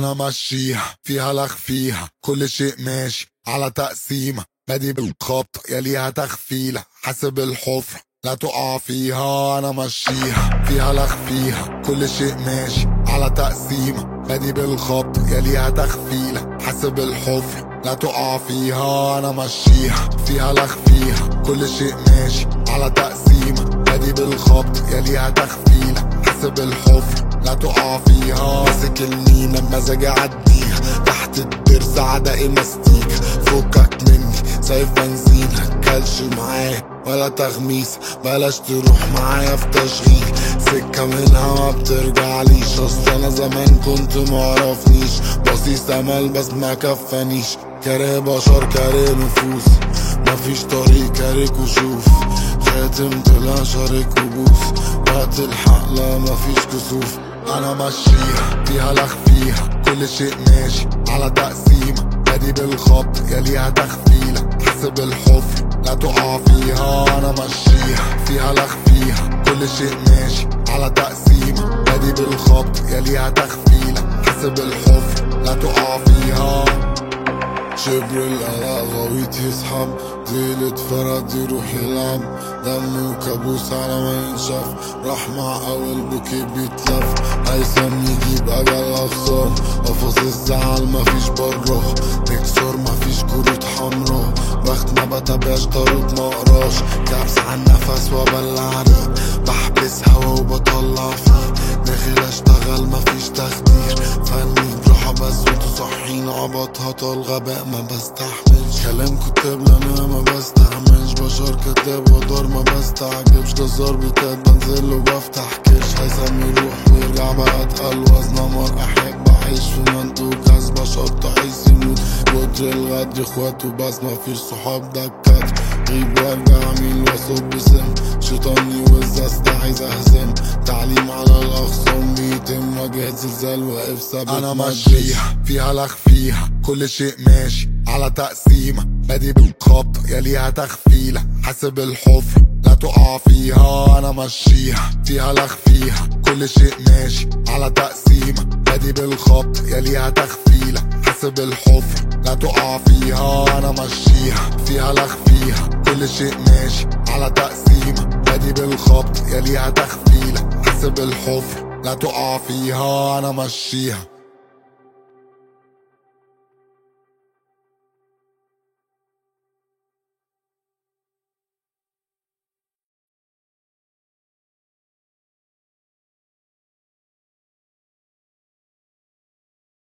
ماشيها فيها لخ فيها كل شيء ماشي على تقسيمة بادي بالخبط يليها تخفيلة حسب الحفرة لا تقع فيها. أنا ماشيها فيها لخ فيها كل شيء ماشي على تقسيمة بادي بالخبط يليها تخفيلة حسب الحفرة لا تقع فيها. أنا ماشيها فيها لخ فيها كل شيء ماشي على تقسيمة بادي بالخبط يليها تخفيلة حسب الحفرة تقع فيها ماسك المينا بمزاج اعديها. تحت الدرس عداء مستيك. فكك مني سايف بنزين. هتكلش معايا ولا تغميس. بلاش تروح معايا في تشغيل. سكة منها ما بترجعليش. أصل أنا زمان كنت معرفنيش بصيص امل بس ما كفانيش كاره بشر كاره نفوس. مفيش طريق كارك وشوف خاتم طلع شارك وبوس. وقت الحق لا مفيش كسوف. أنا ماشيها فيها لخ فيها كل شيء ماشي على تقسيمة. بادي بالخبط يليها تخفيلة حسب الحفر لا تقع فيها. أنا ماشيها فيها لخ فيها كل شيء ماشي على تقسيمة. بادي بالخبط يليها تخفيلة حسب الحفر لا تقع فيها. شبر القلق غويط يسحب ليلة فرد يروح يلعب دمه كابوس على ما ينشف راح مع أول بوكي بيتلف. هيثم يجيب أجل أخصام قفص الزعل مفيش بره تكسر مفيش كروت حمرا بخت ما بتابعش طارد مقراش كبس عن نفس وبلع ريق بحبس هوا وبطلع فيه. داخل أشتغل مفيش تخدير. فني بس وانتو صاحيين عبط هطل غباء ما بستحملش. كلام كتاب لنا ما بستحملش. بشر كتاب ودار ما بستعجبش. ده زار بتات بنزل وبفتح كرش هيثم يروح ويرجع بقى أتقل. وزن نمر احب اعيش في منطوق. كاس بشر تعيس يموت. كتر الغدر إخواته بس مفيش صحاب. دكات غيب وارجع مين وأصب سم شيطاني وز استعيذ أهزم. تعليم على واجهة زلزال واقف ثابت أنا ما ماشيها فيها لخ فيها. كل شيء ماشي. على تقسيمة بادي بالخبط. يليها تخفيلة حسب الحفرة لا تقع فيها. أنا ماشيها فيها لخ فيها. كل شيء ماشي. على تقسيمة بادي بالخبط. يليها تخفيلة حسب الحفرة لا تقع فيها. أنا ماشيها فيها لخ فيها. كل شيء ماشي. على تقسيمة بادي بالخبط. يليها تخفيلة حسب الحفرة لا تقع فيها أنا ماشيها